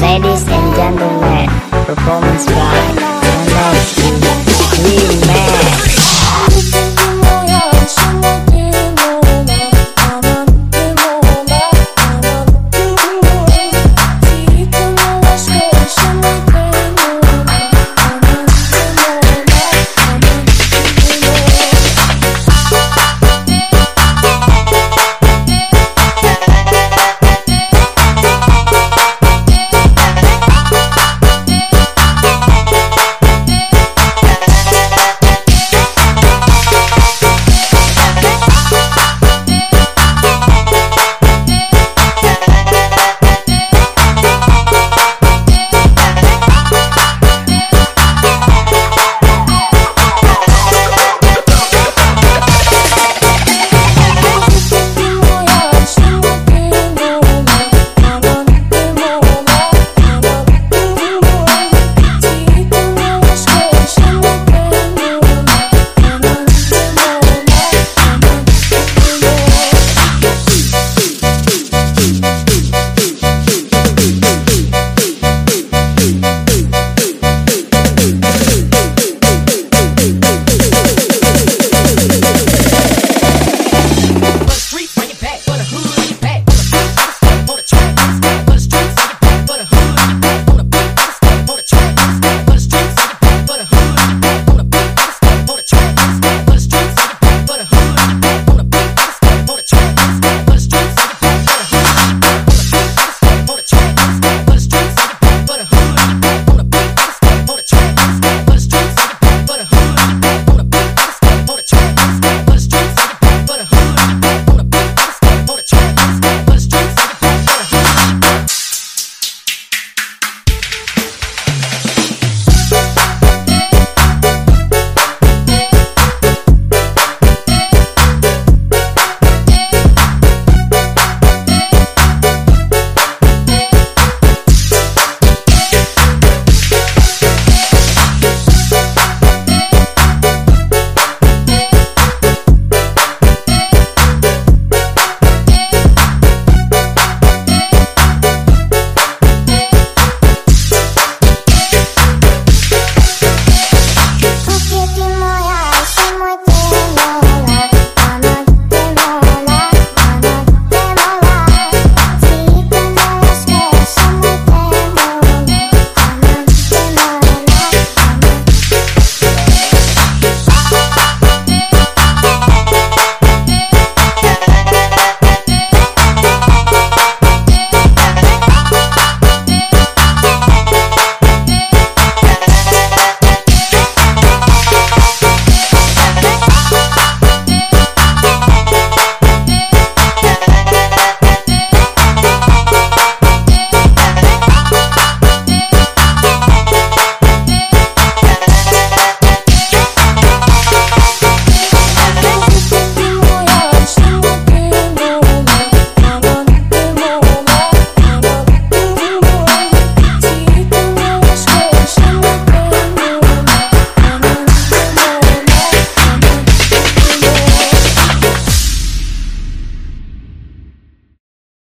Ladies and gentlemen, performance by